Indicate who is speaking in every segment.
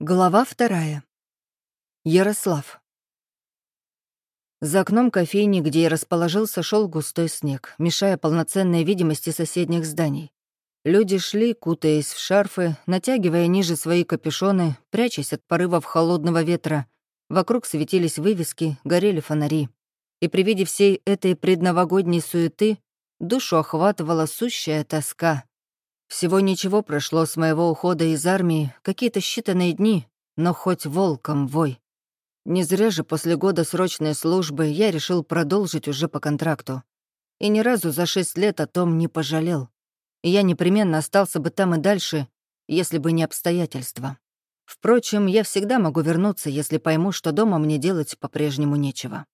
Speaker 1: Глава вторая. Ярослав. За окном кофейни, где я расположился, шел густой снег, мешая полноценной видимости соседних зданий. Люди шли, кутаясь в шарфы, натягивая ниже свои капюшоны, прячась от порывов холодного ветра. Вокруг светились вывески, горели фонари. И при виде всей этой предновогодней суеты душу охватывала сущая тоска. Всего ничего прошло с моего ухода из армии, какие-то считанные дни, но хоть волком вой. Не зря же после года срочной службы я решил продолжить уже по контракту. И ни разу за шесть лет о том не пожалел. Я непременно остался бы там и дальше, если бы не обстоятельства. Впрочем, я всегда могу вернуться, если пойму, что дома мне делать по-прежнему нечего.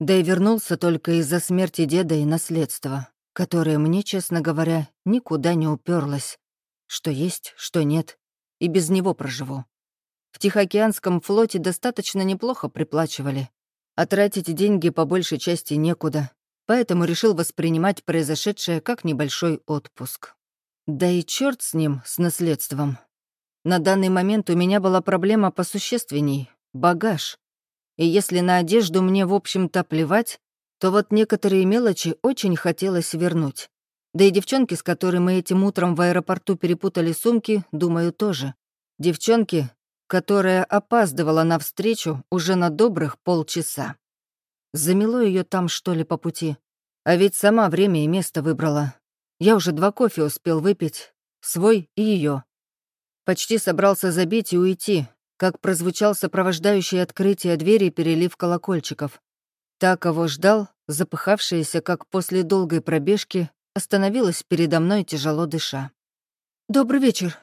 Speaker 1: Да и вернулся только из-за смерти деда и наследства, которое мне, честно говоря, никуда не уперлось. Что есть, что нет, и без него проживу. В Тихоокеанском флоте достаточно неплохо приплачивали, а тратить деньги по большей части некуда, поэтому решил воспринимать произошедшее как небольшой отпуск. Да и черт с ним, с наследством. На данный момент у меня была проблема посущественней — багаж. И если на одежду мне, в общем-то, плевать, то вот некоторые мелочи очень хотелось вернуть. Да и девчонки, с которыми мы этим утром в аэропорту перепутали сумки, думаю, тоже. Девчонки, которая опаздывала на встречу уже на добрых полчаса. Замело ее там, что ли, по пути. А ведь сама время и место выбрала. Я уже два кофе успел выпить, свой и ее. Почти собрался забить и уйти, как прозвучал сопровождающий открытие двери перелив колокольчиков. Та, кого ждал, запыхавшаяся, как после долгой пробежки, остановилась передо мной, тяжело дыша. «Добрый вечер.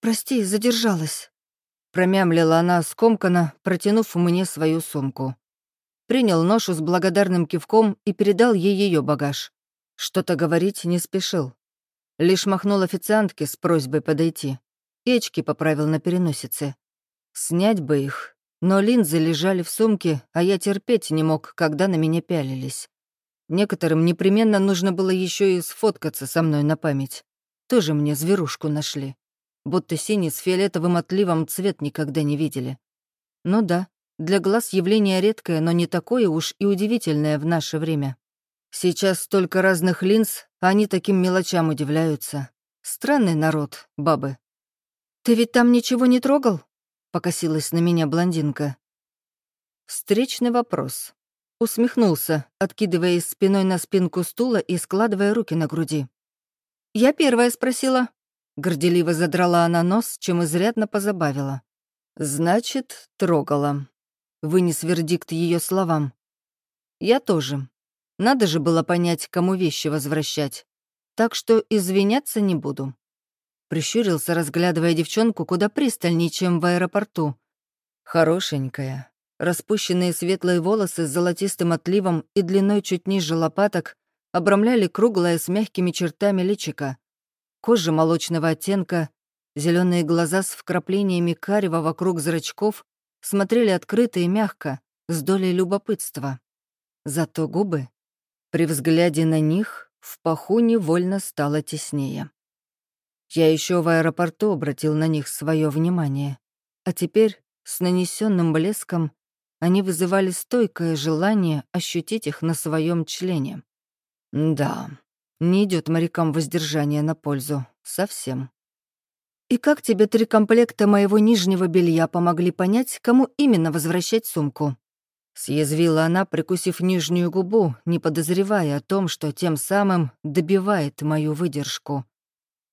Speaker 1: Прости, задержалась», — промямлила она скомканно, протянув мне свою сумку. Принял ношу с благодарным кивком и передал ей ее багаж. Что-то говорить не спешил. Лишь махнул официантке с просьбой подойти. Печки поправил на переносице. Снять бы их, но линзы лежали в сумке, а я терпеть не мог, когда на меня пялились. Некоторым непременно нужно было еще и сфоткаться со мной на память. Тоже мне зверушку нашли. Будто синий с фиолетовым отливом цвет никогда не видели. Ну да, для глаз явление редкое, но не такое уж и удивительное в наше время. Сейчас столько разных линз, а они таким мелочам удивляются. Странный народ, бабы. «Ты ведь там ничего не трогал?» Покосилась на меня блондинка. Встречный вопрос. Усмехнулся, откидываясь спиной на спинку стула и складывая руки на груди. «Я первая спросила». Горделиво задрала она нос, чем изрядно позабавила. «Значит, трогала». Вынес вердикт ее словам. «Я тоже. Надо же было понять, кому вещи возвращать. Так что извиняться не буду. Прищурился, разглядывая девчонку куда пристальнее, чем в аэропорту. Хорошенькая. Распущенные светлые волосы с золотистым отливом и длиной чуть ниже лопаток обрамляли круглое с мягкими чертами личика. Кожа молочного оттенка, зеленые глаза с вкраплениями карева вокруг зрачков смотрели открыто и мягко, с долей любопытства. Зато губы, при взгляде на них, в паху невольно стало теснее. Я еще в аэропорту обратил на них свое внимание. А теперь, с нанесенным блеском, они вызывали стойкое желание ощутить их на своем члене. Да, не идет морякам воздержание на пользу. Совсем. «И как тебе три комплекта моего нижнего белья помогли понять, кому именно возвращать сумку?» Съязвила она, прикусив нижнюю губу, не подозревая о том, что тем самым добивает мою выдержку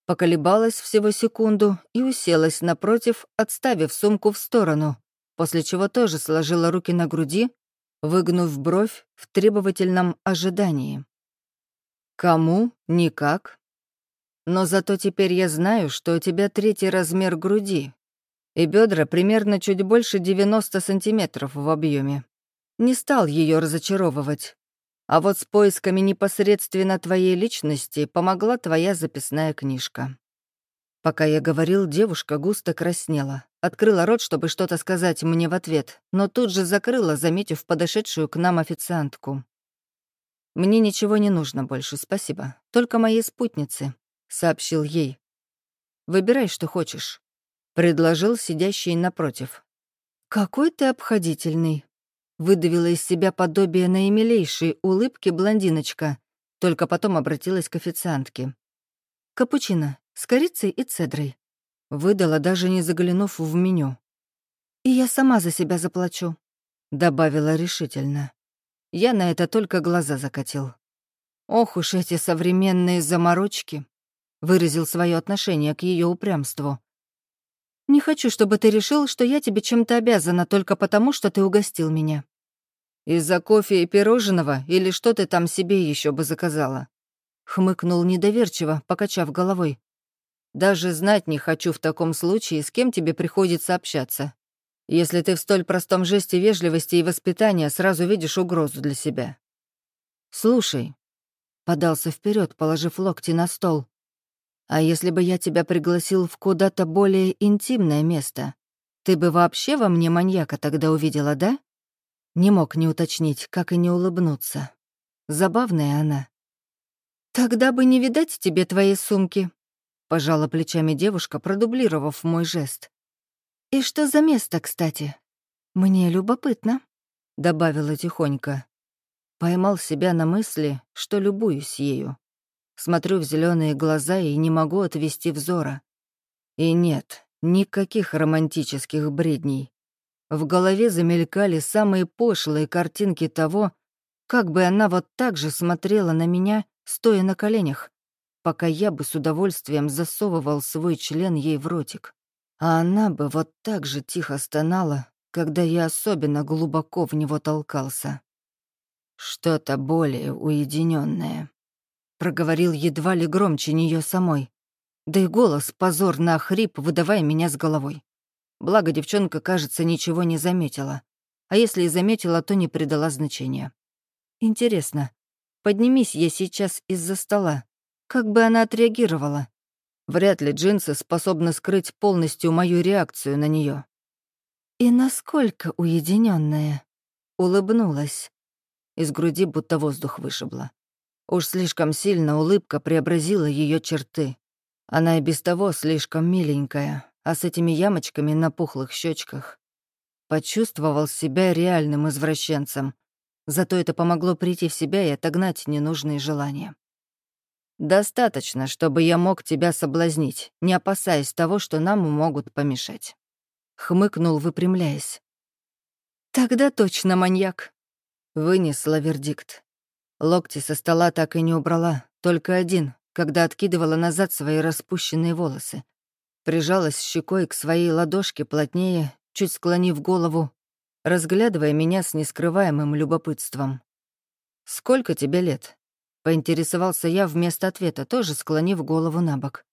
Speaker 1: поколебалась всего секунду и уселась напротив, отставив сумку в сторону, после чего тоже сложила руки на груди, выгнув бровь в требовательном ожидании. «Кому? Никак. Но зато теперь я знаю, что у тебя третий размер груди, и бедра примерно чуть больше 90 сантиметров в объеме. Не стал ее разочаровывать. А вот с поисками непосредственно твоей личности помогла твоя записная книжка. Пока я говорил, девушка густо краснела. Открыла рот, чтобы что-то сказать мне в ответ, но тут же закрыла, заметив подошедшую к нам официантку. «Мне ничего не нужно больше, спасибо. Только моей спутнице», — сообщил ей. «Выбирай, что хочешь». — предложил сидящий напротив. «Какой ты обходительный!» — выдавила из себя подобие наимилейшей улыбки блондиночка, только потом обратилась к официантке. «Капучино с корицей и цедрой». Выдала, даже не заглянув в меню. «И я сама за себя заплачу», — добавила решительно. Я на это только глаза закатил. «Ох уж эти современные заморочки!» — выразил свое отношение к ее упрямству. «Не хочу, чтобы ты решил, что я тебе чем-то обязана только потому, что ты угостил меня». «Из-за кофе и пирожного или что ты там себе еще бы заказала?» Хмыкнул недоверчиво, покачав головой. «Даже знать не хочу в таком случае, с кем тебе приходится общаться если ты в столь простом жесте вежливости и воспитания сразу видишь угрозу для себя. «Слушай», — подался вперед, положив локти на стол, «а если бы я тебя пригласил в куда-то более интимное место, ты бы вообще во мне маньяка тогда увидела, да?» Не мог не уточнить, как и не улыбнуться. Забавная она. «Тогда бы не видать тебе твоей сумки», — пожала плечами девушка, продублировав мой жест. «И что за место, кстати?» «Мне любопытно», — добавила тихонько. Поймал себя на мысли, что любуюсь ею. Смотрю в зеленые глаза и не могу отвести взора. И нет, никаких романтических бредней. В голове замелькали самые пошлые картинки того, как бы она вот так же смотрела на меня, стоя на коленях, пока я бы с удовольствием засовывал свой член ей в ротик а она бы вот так же тихо стонала, когда я особенно глубоко в него толкался. Что-то более уединенное, проговорил едва ли громче нее самой. Да и голос позорно охрип, выдавая меня с головой. Благо девчонка, кажется, ничего не заметила. А если и заметила, то не придала значения. Интересно, поднимись я сейчас из-за стола, как бы она отреагировала? Вряд ли джинсы способны скрыть полностью мою реакцию на нее. «И насколько уединенная, улыбнулась. Из груди будто воздух вышибла. Уж слишком сильно улыбка преобразила ее черты. Она и без того слишком миленькая, а с этими ямочками на пухлых щечках. Почувствовал себя реальным извращенцем. Зато это помогло прийти в себя и отогнать ненужные желания. Достаточно, чтобы я мог тебя соблазнить, не опасаясь того, что нам могут помешать. Хмыкнул, выпрямляясь. Тогда точно маньяк. Вынесла вердикт. Локти со стола так и не убрала, только один, когда откидывала назад свои распущенные волосы. Прижалась щекой к своей ладошке плотнее, чуть склонив голову, разглядывая меня с нескрываемым любопытством. «Сколько тебе лет?» Поинтересовался я вместо ответа, тоже склонив голову на бок.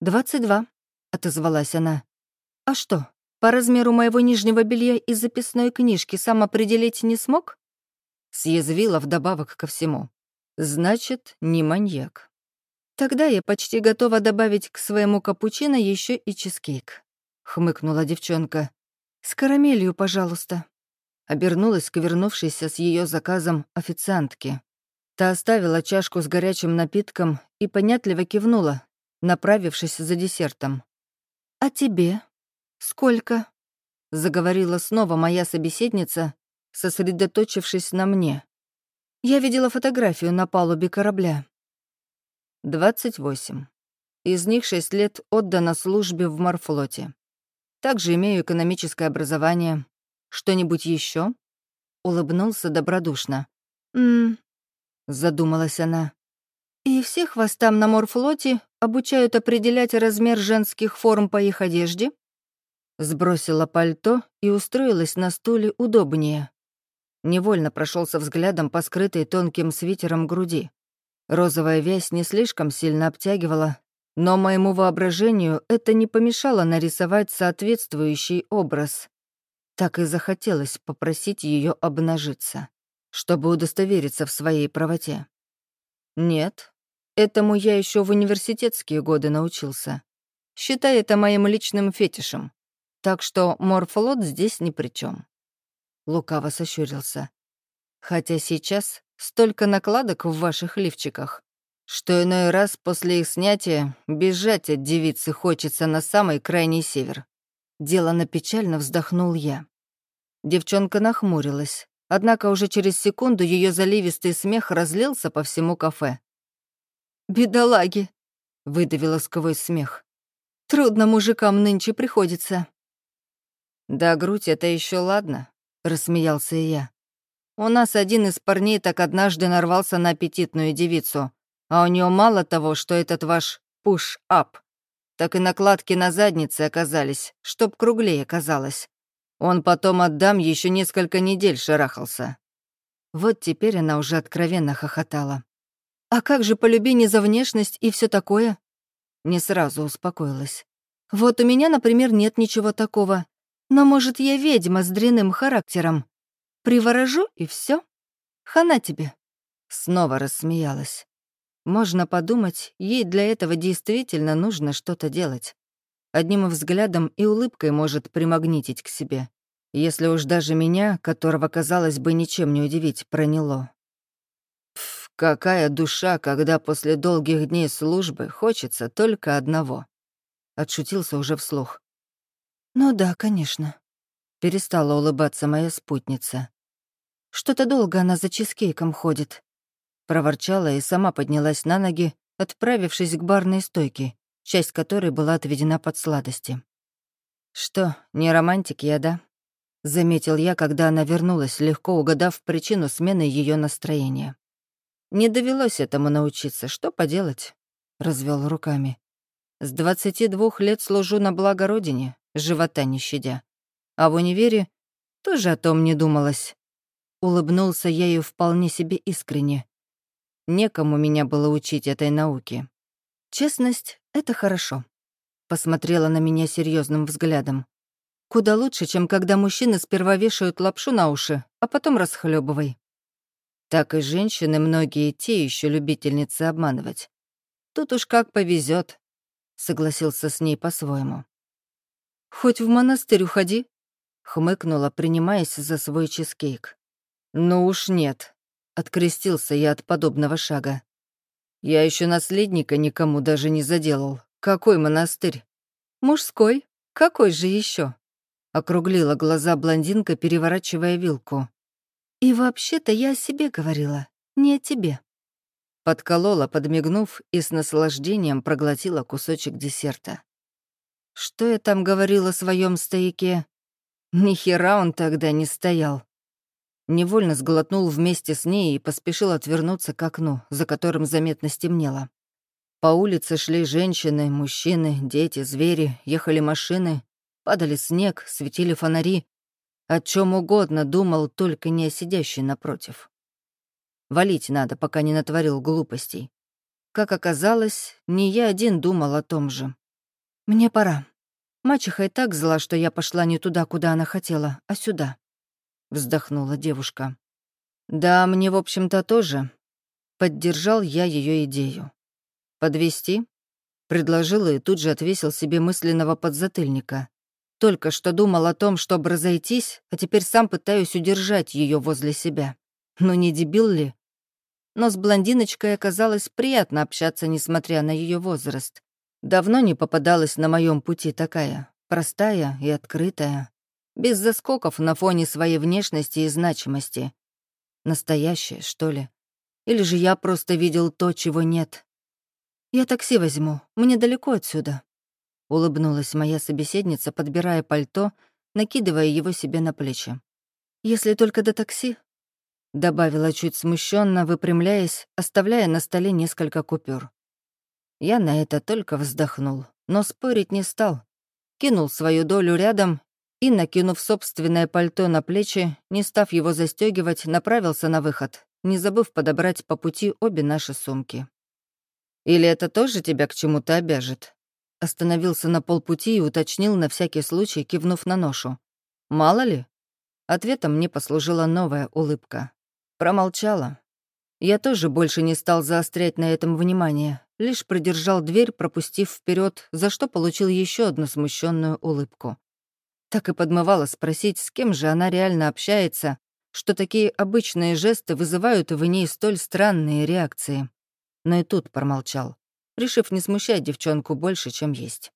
Speaker 1: «Двадцать два», — отозвалась она. «А что, по размеру моего нижнего белья из записной книжки сам определить не смог?» Съязвила вдобавок ко всему. «Значит, не маньяк». «Тогда я почти готова добавить к своему капучино еще и чизкейк», — хмыкнула девчонка. «С карамелью, пожалуйста». Обернулась к вернувшейся с ее заказом официантке. Та оставила чашку с горячим напитком и понятливо кивнула, направившись за десертом. «А тебе? Сколько?» — заговорила снова моя собеседница, сосредоточившись на мне. Я видела фотографию на палубе корабля. «Двадцать восемь. Из них шесть лет отдано службе в морфлоте. Также имею экономическое образование. Что-нибудь еще? Улыбнулся добродушно. «Ммм, — задумалась она. «И всех вас там на морфлоте обучают определять размер женских форм по их одежде?» Сбросила пальто и устроилась на стуле удобнее. Невольно прошелся взглядом по скрытой тонким свитером груди. Розовая вязь не слишком сильно обтягивала, но моему воображению это не помешало нарисовать соответствующий образ. Так и захотелось попросить ее обнажиться чтобы удостовериться в своей правоте. Нет, этому я еще в университетские годы научился. Считай это моим личным фетишем. Так что морфлот здесь ни при чем. Лукаво сощурился. Хотя сейчас столько накладок в ваших лифчиках. что иной раз после их снятия бежать от девицы хочется на самый крайний север. Делано печально вздохнул я. Девчонка нахмурилась, однако уже через секунду ее заливистый смех разлился по всему кафе. «Бедолаги!» — выдавила сквозь смех. «Трудно мужикам нынче приходится». «Да грудь это еще ладно», — рассмеялся я. «У нас один из парней так однажды нарвался на аппетитную девицу, а у нее мало того, что этот ваш пуш-ап, так и накладки на заднице оказались, чтоб круглее казалось. Он потом отдам еще несколько недель шарахался. Вот теперь она уже откровенно хохотала. «А как же полюби не за внешность и все такое?» Не сразу успокоилась. «Вот у меня, например, нет ничего такого. Но, может, я ведьма с дряным характером. Приворожу, и все. Хана тебе». Снова рассмеялась. Можно подумать, ей для этого действительно нужно что-то делать. Одним взглядом и улыбкой может примагнитить к себе. Если уж даже меня, которого, казалось бы, ничем не удивить, проняло. Пф, какая душа, когда после долгих дней службы хочется только одного. Отшутился уже вслух. «Ну да, конечно», — перестала улыбаться моя спутница. «Что-то долго она за чизкейком ходит проворчала и сама поднялась на ноги, отправившись к барной стойке, часть которой была отведена под сладости. «Что, не романтик я, да?» — заметил я, когда она вернулась, легко угадав причину смены ее настроения. «Не довелось этому научиться, что поделать?» — развел руками. «С двадцати двух лет служу на благо Родине, живота не щадя. А в универе тоже о том не думалось». Улыбнулся я ей вполне себе искренне, Некому меня было учить этой науке. Честность — это хорошо. Посмотрела на меня серьезным взглядом. Куда лучше, чем когда мужчины сперва вешают лапшу на уши, а потом расхлебывай. Так и женщины многие те еще любительницы обманывать. Тут уж как повезет, согласился с ней по-своему. Хоть в монастырь уходи, хмыкнула, принимаясь за свой чизкейк. Ну уж нет, Открестился я от подобного шага. Я еще наследника никому даже не заделал. Какой монастырь? Мужской. Какой же еще? Округлила глаза блондинка, переворачивая вилку. И вообще-то я о себе говорила, не о тебе. Подколола, подмигнув, и с наслаждением проглотила кусочек десерта. Что я там говорила о своем стояке? Ни хера он тогда не стоял. Невольно сглотнул вместе с ней и поспешил отвернуться к окну, за которым заметно стемнело. По улице шли женщины, мужчины, дети, звери, ехали машины, падали снег, светили фонари. О чем угодно думал, только не о сидящей напротив. Валить надо, пока не натворил глупостей. Как оказалось, не я один думал о том же. «Мне пора. Мачеха и так зла, что я пошла не туда, куда она хотела, а сюда вздохнула девушка. Да, мне, в общем-то, тоже. Поддержал я ее идею. Подвести? Предложил и тут же отвесил себе мысленного подзатыльника. Только что думал о том, чтобы разойтись, а теперь сам пытаюсь удержать ее возле себя. Ну не дебил ли? Но с блондиночкой оказалось приятно общаться, несмотря на ее возраст. Давно не попадалась на моем пути такая, простая и открытая без заскоков на фоне своей внешности и значимости. Настоящее, что ли? Или же я просто видел то, чего нет? «Я такси возьму, мне далеко отсюда», — улыбнулась моя собеседница, подбирая пальто, накидывая его себе на плечи. «Если только до такси», — добавила чуть смущенно, выпрямляясь, оставляя на столе несколько купюр. Я на это только вздохнул, но спорить не стал. Кинул свою долю рядом и, накинув собственное пальто на плечи, не став его застегивать, направился на выход, не забыв подобрать по пути обе наши сумки. «Или это тоже тебя к чему-то обяжет?» Остановился на полпути и уточнил на всякий случай, кивнув на ношу. «Мало ли?» Ответом мне послужила новая улыбка. Промолчала. Я тоже больше не стал заострять на этом внимание, лишь придержал дверь, пропустив вперед, за что получил еще одну смущенную улыбку. Так и подмывало спросить, с кем же она реально общается, что такие обычные жесты вызывают в ней столь странные реакции. но и тут промолчал, решив не смущать девчонку больше, чем есть.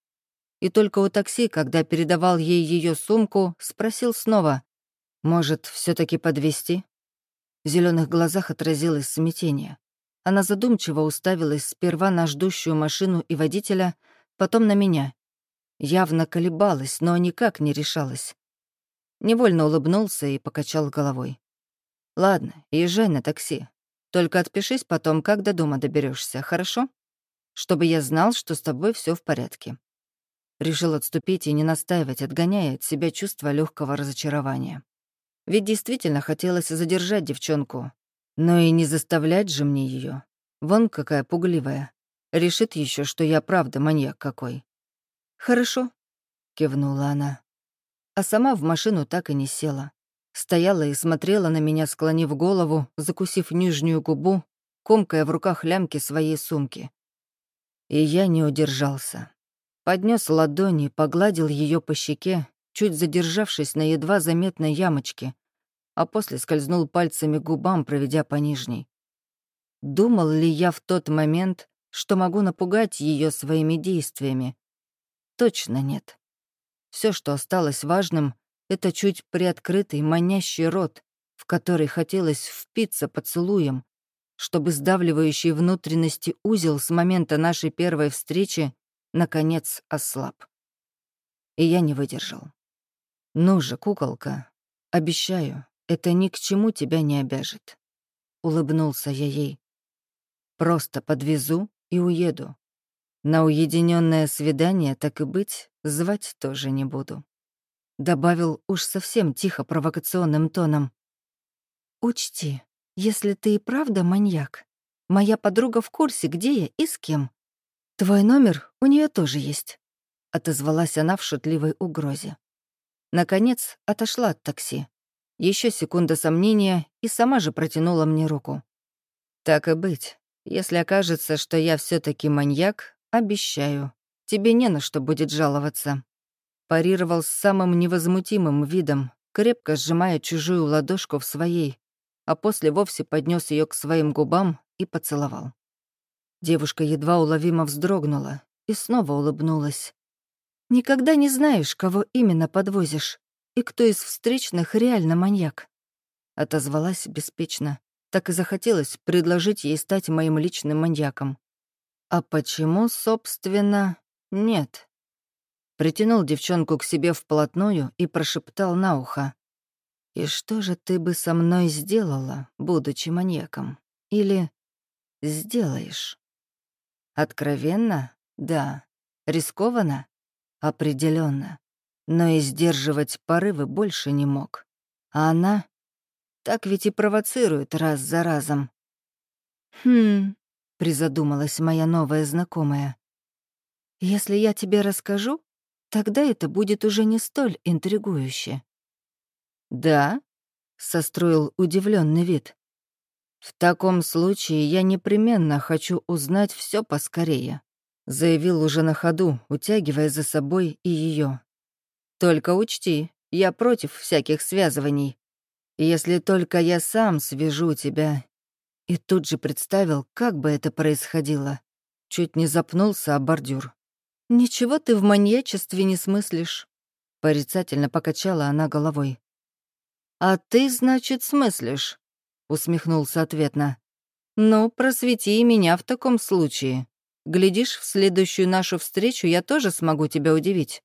Speaker 1: И только у такси, когда передавал ей ее сумку, спросил снова, «Может, все таки подвести? В зеленых глазах отразилось смятение. Она задумчиво уставилась сперва на ждущую машину и водителя, потом на меня. Явно колебалась, но никак не решалась. Невольно улыбнулся и покачал головой. «Ладно, езжай на такси. Только отпишись потом, как до дома доберешься, хорошо? Чтобы я знал, что с тобой все в порядке». Решил отступить и не настаивать, отгоняя от себя чувство легкого разочарования. Ведь действительно хотелось задержать девчонку, но и не заставлять же мне ее. Вон какая пугливая. Решит еще, что я правда маньяк какой. «Хорошо», — кивнула она. А сама в машину так и не села. Стояла и смотрела на меня, склонив голову, закусив нижнюю губу, комкая в руках лямки своей сумки. И я не удержался. Поднес ладони, погладил ее по щеке, чуть задержавшись на едва заметной ямочке, а после скользнул пальцами губам, проведя по нижней. Думал ли я в тот момент, что могу напугать ее своими действиями? Точно нет. Все, что осталось важным, это чуть приоткрытый, манящий рот, в который хотелось впиться поцелуем, чтобы сдавливающий внутренности узел с момента нашей первой встречи наконец ослаб. И я не выдержал. «Ну же, куколка, обещаю, это ни к чему тебя не обяжет. Улыбнулся я ей. Просто подвезу и уеду. На уединенное свидание, так и быть, звать тоже не буду. Добавил уж совсем тихо провокационным тоном. «Учти, если ты и правда маньяк, моя подруга в курсе, где я и с кем. Твой номер у нее тоже есть», — отозвалась она в шутливой угрозе. Наконец, отошла от такси. Еще секунда сомнения, и сама же протянула мне руку. «Так и быть. Если окажется, что я все таки маньяк, обещаю, тебе не на что будет жаловаться». Парировал с самым невозмутимым видом, крепко сжимая чужую ладошку в своей, а после вовсе поднес ее к своим губам и поцеловал. Девушка едва уловимо вздрогнула и снова улыбнулась. «Никогда не знаешь, кого именно подвозишь и кто из встречных реально маньяк?» Отозвалась беспечно. Так и захотелось предложить ей стать моим личным маньяком. «А почему, собственно, нет?» Притянул девчонку к себе вплотную и прошептал на ухо. «И что же ты бы со мной сделала, будучи маньяком? Или сделаешь?» «Откровенно? Да. Рискованно? Определенно но и сдерживать порывы больше не мог. А она так ведь и провоцирует раз за разом. «Хм», — призадумалась моя новая знакомая. «Если я тебе расскажу, тогда это будет уже не столь интригующе». «Да?» — состроил удивленный вид. «В таком случае я непременно хочу узнать все поскорее», — заявил уже на ходу, утягивая за собой и ее. Только учти, я против всяких связываний. Если только я сам свяжу тебя...» И тут же представил, как бы это происходило. Чуть не запнулся о бордюр. «Ничего ты в маньячестве не смыслишь», — порицательно покачала она головой. «А ты, значит, смыслишь?» — усмехнулся ответно. «Ну, просвети меня в таком случае. Глядишь, в следующую нашу встречу я тоже смогу тебя удивить».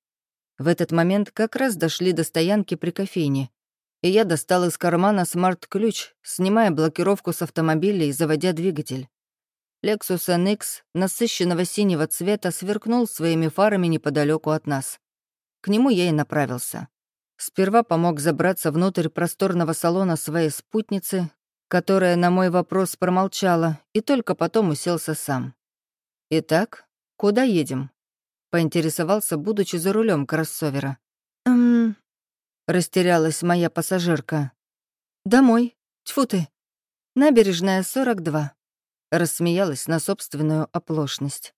Speaker 1: В этот момент как раз дошли до стоянки при кофейне, и я достал из кармана смарт-ключ, снимая блокировку с автомобиля и заводя двигатель. Lexus NX насыщенного синего цвета сверкнул своими фарами неподалеку от нас. К нему я и направился. Сперва помог забраться внутрь просторного салона своей спутницы, которая на мой вопрос промолчала, и только потом уселся сам. «Итак, куда едем?» поинтересовался, будучи за рулем кроссовера. «Эм...» — растерялась моя пассажирка. «Домой. Тьфу ты. Набережная 42». Рассмеялась на собственную оплошность.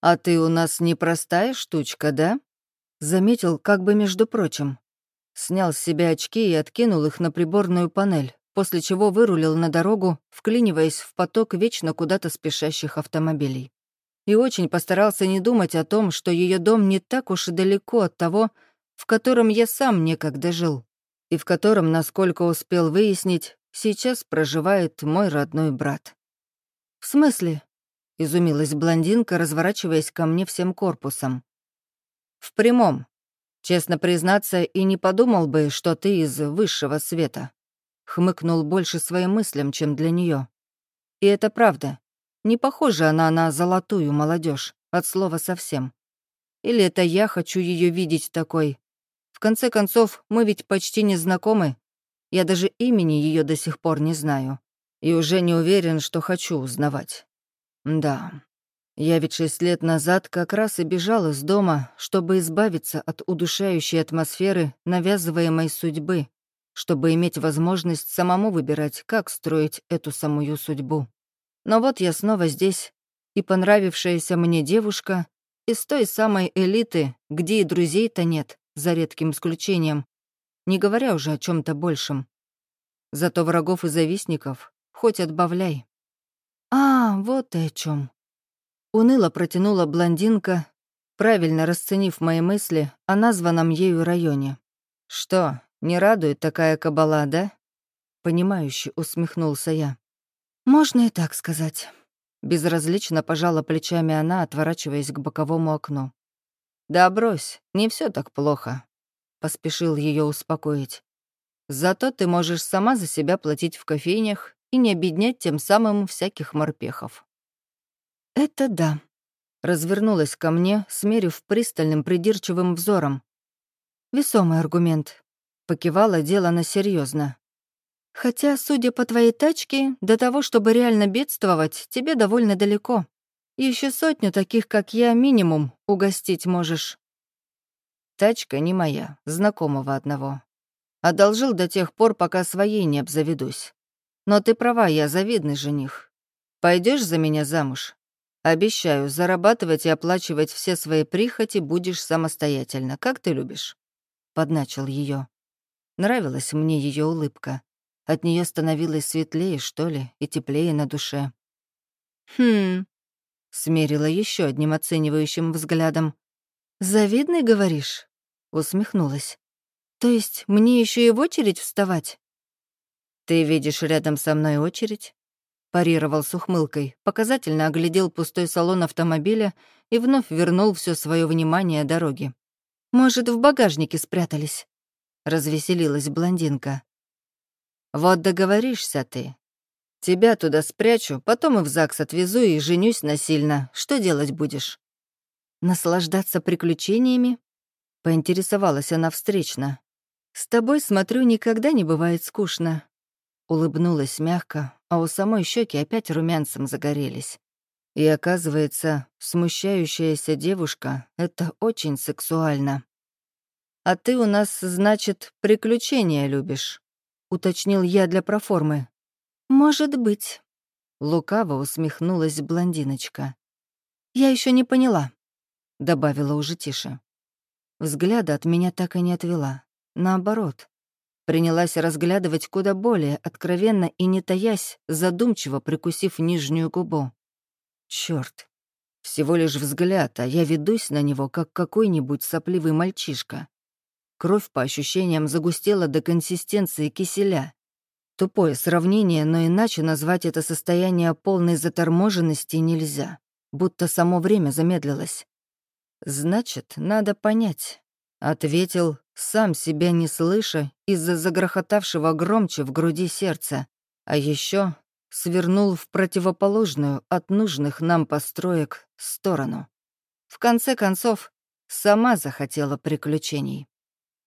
Speaker 1: «А ты у нас непростая штучка, да?» Заметил, как бы между прочим. Снял с себя очки и откинул их на приборную панель, после чего вырулил на дорогу, вклиниваясь в поток вечно куда-то спешащих автомобилей. И очень постарался не думать о том, что ее дом не так уж и далеко от того, в котором я сам некогда жил, и в котором, насколько успел выяснить, сейчас проживает мой родной брат. «В смысле?» — изумилась блондинка, разворачиваясь ко мне всем корпусом. «В прямом. Честно признаться, и не подумал бы, что ты из высшего света». Хмыкнул больше своим мыслям, чем для нее. И это правда. Не похожа она на золотую молодежь, от слова совсем. Или это я хочу ее видеть такой. В конце концов, мы ведь почти не знакомы. Я даже имени ее до сих пор не знаю. И уже не уверен, что хочу узнавать. Да, я ведь шесть лет назад как раз и бежал из дома, чтобы избавиться от удушающей атмосферы навязываемой судьбы, чтобы иметь возможность самому выбирать, как строить эту самую судьбу. Но вот я снова здесь, и понравившаяся мне девушка из той самой элиты, где и друзей-то нет, за редким исключением, не говоря уже о чем то большем. Зато врагов и завистников хоть отбавляй. А, вот и о чем. Уныло протянула блондинка, правильно расценив мои мысли о названном ею районе. «Что, не радует такая кабала, да?» Понимающе усмехнулся я. «Можно и так сказать». Безразлично пожала плечами она, отворачиваясь к боковому окну. «Да брось, не все так плохо», — поспешил ее успокоить. «Зато ты можешь сама за себя платить в кофейнях и не обеднять тем самым всяких морпехов». «Это да», — развернулась ко мне, смерив пристальным придирчивым взором. «Весомый аргумент», — покивала дело на серьезно. «Хотя, судя по твоей тачке, до того, чтобы реально бедствовать, тебе довольно далеко. Еще сотню таких, как я, минимум угостить можешь». «Тачка не моя, знакомого одного. Одолжил до тех пор, пока своей не обзаведусь. Но ты права, я завидный жених. Пойдешь за меня замуж? Обещаю, зарабатывать и оплачивать все свои прихоти будешь самостоятельно, как ты любишь. Подначил ее. Нравилась мне ее улыбка. От нее становилось светлее, что ли, и теплее на душе. «Хм...» — смерила еще одним оценивающим взглядом. «Завидный, говоришь?» — усмехнулась. «То есть мне еще и в очередь вставать?» «Ты видишь рядом со мной очередь?» парировал с ухмылкой, показательно оглядел пустой салон автомобиля и вновь вернул все свое внимание дороге. «Может, в багажнике спрятались?» — развеселилась блондинка. «Вот договоришься ты. Тебя туда спрячу, потом и в ЗАГС отвезу и женюсь насильно. Что делать будешь?» «Наслаждаться приключениями?» — поинтересовалась она встречно. «С тобой, смотрю, никогда не бывает скучно». Улыбнулась мягко, а у самой щеки опять румянцем загорелись. И оказывается, смущающаяся девушка — это очень сексуально. «А ты у нас, значит, приключения любишь?» — уточнил я для проформы. «Может быть». Лукаво усмехнулась блондиночка. «Я еще не поняла», — добавила уже тише. Взгляда от меня так и не отвела. Наоборот, принялась разглядывать куда более откровенно и не таясь, задумчиво прикусив нижнюю губу. Черт, всего лишь взгляд, а я ведусь на него, как какой-нибудь сопливый мальчишка. Кровь, по ощущениям, загустела до консистенции киселя. Тупое сравнение, но иначе назвать это состояние полной заторможенности нельзя, будто само время замедлилось. Значит, надо понять. Ответил, сам себя не слыша, из-за загрохотавшего громче в груди сердца. А еще свернул в противоположную от нужных нам построек сторону. В конце концов, сама захотела приключений.